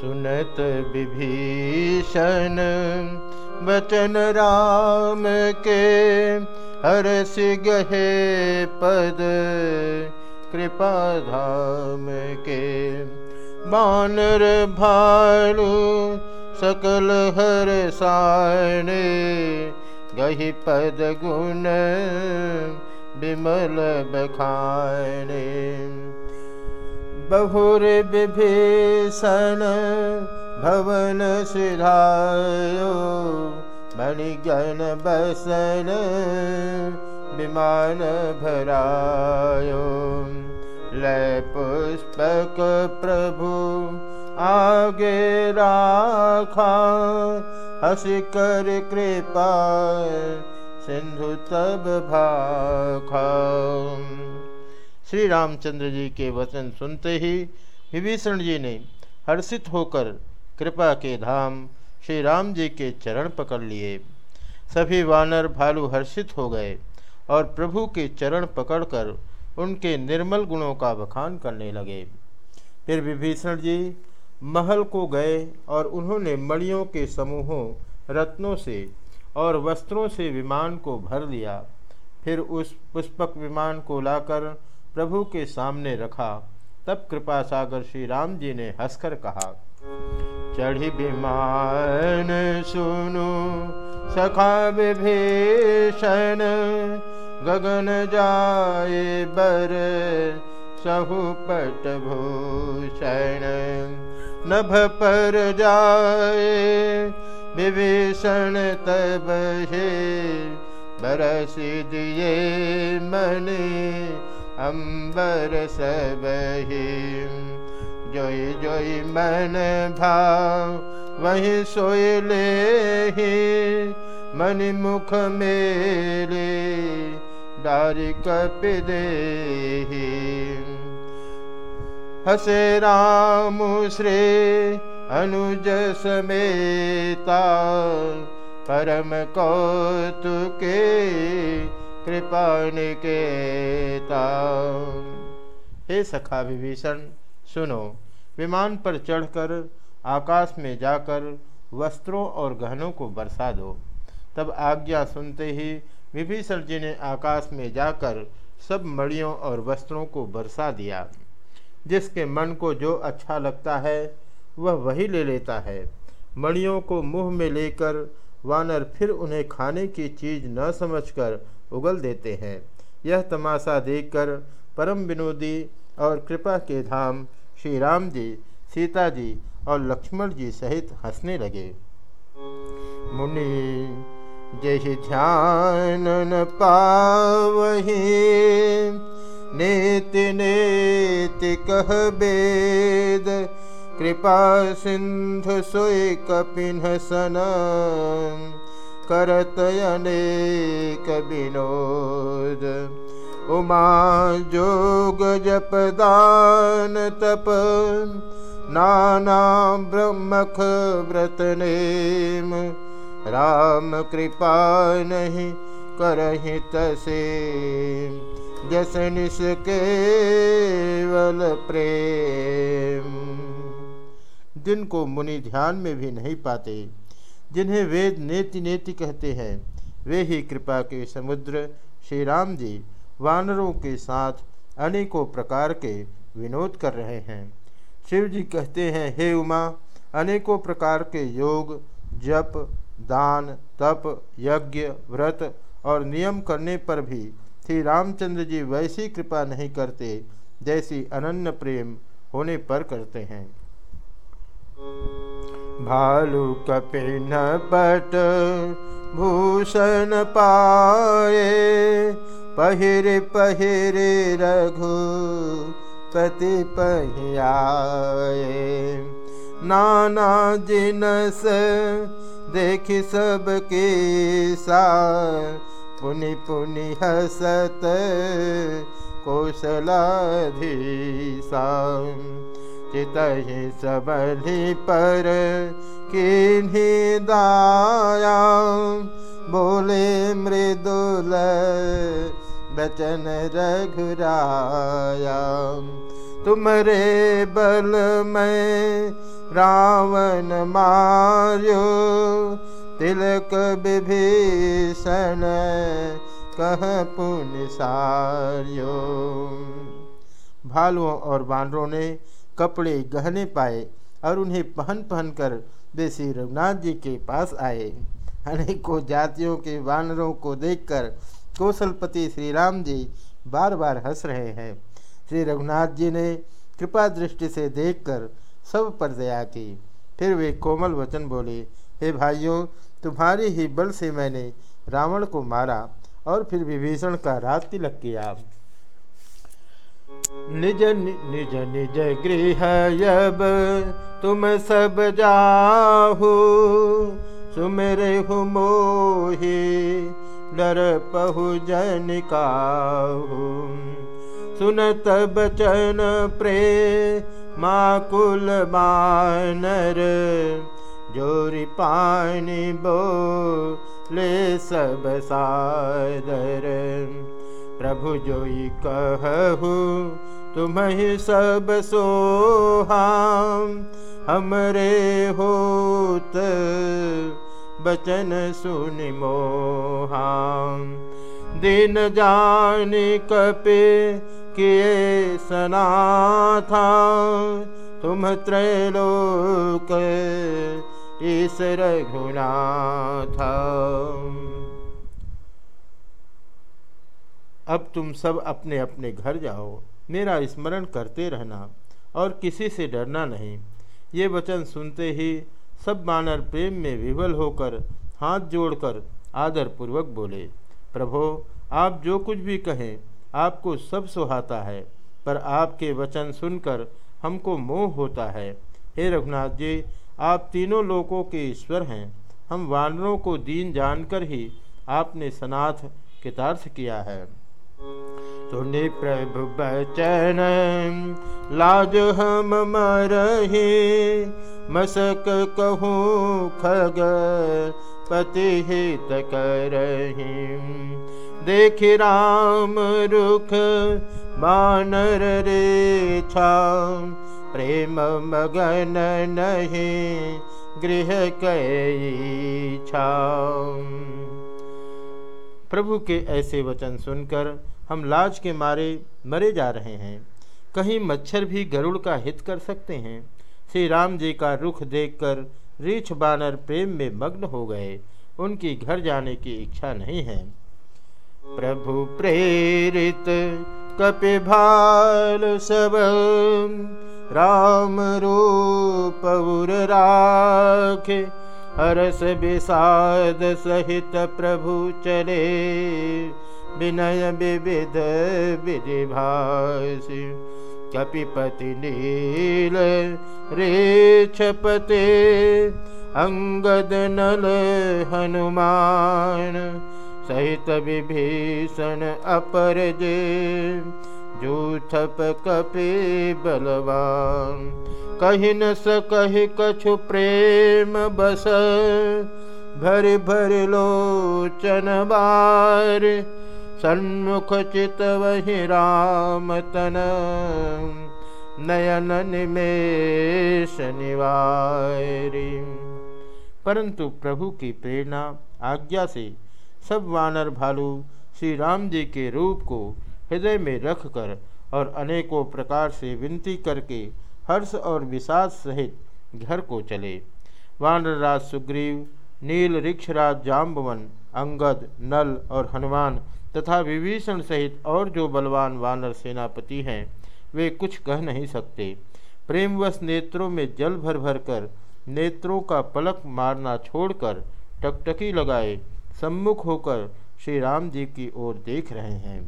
सुनत विभीषण। बचन राम के हरस गहे पद, कृपा धाम के। बानर भालू सकल हर साने गही पद गुण विमल बखाने बहुर विभीषण भवन सिधायो मणिगण बसन विमान भरायो। लय पुष्पक प्रभु आगे राखा हस कर कृपा सिंधु तब भाखा श्री रामचंद्र जी के वचन सुनते ही विभीषण जी ने हर्षित होकर कृपा के धाम श्री राम जी के चरण पकड़ लिए। सभी वानर भालू हर्षित हो गए और प्रभु के चरण पकड़कर उनके निर्मल गुणों का बखान करने लगे। फिर विभीषण जी महल को गए और उन्होंने मणियों के समूहों, रत्नों से और वस्त्रों से विमान को भर लिया। फिर उस पुष्पक विमान को लाकर प्रभु के सामने रखा, तब कृपा सागर श्री राम जी ने हंसकर कहा, चढ़ी विमान सुनो, सखा विभीषण, गगन जाए बर, सहुपट भूषण, नभ पर जाए, विभीषण तब हे, बरस दिए मने अम्बर सब जोई जोई मन भाव वही सोए ले मन मुख मेरे डारी कप दे हसे राम श्री अनुज समेता परम कौतुके कृपा निकेता हे सखा विभीषण, सुनो, विमान पर चढ़कर, आकाश में जाकर वस्त्रों और गहनों को बरसा दो। तब आज्ञा सुनते ही विभीषण जी ने आकाश में जाकर सब मड़ियों और वस्त्रों को बरसा दिया। जिसके मन को जो अच्छा लगता है, वह वही ले लेता है। मणियों को मुँह में लेकर वानर फिर उन्हें खाने की चीज़ न समझकर उगल देते हैं। यह तमाशा देखकर परम विनोदी और कृपा के धाम श्री राम जी, सीता जी और लक्ष्मण जी सहित हंसने लगे। मुनि जय ध्यान पावही, नेति कह वेद कृपा सिंधु सोई कपिन सन करत अनेक विनोद। उमा जोग जप दान तप। नाना ब्रह्मख व्रत नेम। राम कृपा नहीं करहि तसे जस निस केवल प्रेम। दिन को मुनि ध्यान में भी नहीं पाते। जिन्हें वेद नेति नेति कहते हैं, वे ही कृपा के समुद्र, श्री राम जी, वानरों के साथ अनेकों प्रकार के विनोद कर रहे हैं। शिव जी कहते हैं, हे उमा, अनेकों प्रकार के योग, जप, दान, तप, यज्ञ, व्रत और नियम करने पर भी श्री रामचंद्र जी वैसी कृपा नहीं करते जैसी अनन्य प्रेम होने पर करते हैं। भालू कपिन पट भूषण पाए पहिर पहिर रघु पति पहियाए नाना जिनस देख सब के सा पुनि पुनि हसत कौशलाधीसा चितहि सबली पर किन्ही दाया। बोले मृदुल बचन रघुराया। तुमरे बल में रावण मार्यो, तिलक विभीषण कह पुण्य सार्यो भालुओं और बानरों ने कपड़े गहने पाए और उन्हें पहन पहन कर वे श्री रघुनाथ जी के पास आए। अनेकों जातियों के वानरों को देखकर कौशलपति श्री राम जी बार बार हंस रहे हैं। श्री रघुनाथ जी ने कृपा दृष्टि से देखकर सब पर दया की। फिर वे कोमल वचन बोले, हे भाइयों, तुम्हारे ही बल से मैंने रावण को मारा और फिर विभीषण का रात तिलक किया। निज निज निज गृह अब तुम सब जाहु। सुमेरे मोहि डर पहु जन काहू। सुनत बचन प्रे बानर जोरी पानी बो ले सब सादर। प्रभु जोई कहु तुम ही सब सोहाम, हमरे होत बचन सुन मोहाम। दिन जान कपे किए सनाथा तुम त्रैलोक ईश्वर था अब तुम सब अपने अपने घर जाओ। मेरा स्मरण करते रहना और किसी से डरना नहीं। ये वचन सुनते ही सब बानर प्रेम में विवल होकर हाथ जोड़कर आदरपूर्वक बोले, प्रभो, आप जो कुछ भी कहें, आपको सब सुहाता है, पर आपके वचन सुनकर हमको मोह होता है। हे रघुनाथ जी, आप तीनों लोगों के ईश्वर हैं। हम वानरों को दीन जानकर ही आपने सनाथ कितार्थ किया है। सुनि प्रभु बचन, लाज हम मरही, मसक कहूँ खग पति हित करही। देख राम रुख, बानर रे छा प्रेम मगन नहीं, गृह कई छा प्रभु के ऐसे वचन सुनकर हम लाज के मारे मरे जा रहे हैं। कहीं मच्छर भी गरुड़ का हित कर सकते हैं। श्री राम जी का रुख देखकर रीछ बानर प्रेम में मग्न हो गए। उनकी घर जाने की इच्छा नहीं है। प्रभु प्रेरित, कपि भाल सब राम रूप राखे, हरस विषाद सहित प्रभु चले। विनय विविध विधिभाषि। कपिपति नील रेछपते अंगद नल हनुमान सहित विभीषण अपर जे जूथप कपि बलवान। कही न सकहि कछु प्रेम बस भर भर लोचन बार सन्मुख चित वही राम तन नयन निमेश परंतु प्रभु की प्रेरणा, आज्ञा से सब वानर भालू श्री राम जी के रूप को हृदय में रखकर और अनेकों प्रकार से विनती करके हर्ष और विषाद सहित घर को चले। वानरराज सुग्रीव, नील ऋक्षराज जाम्बवन अंगद, नल और हनुमान तथा विभीषण सहित और जो बलवान वानर सेनापति हैं, वे कुछ कह नहीं सकते। प्रेमवश नेत्रों में जल भर भर कर नेत्रों का पलक मारना छोड़कर टकटकी लगाए, सम्मुख होकर श्री राम जी की ओर देख रहे हैं।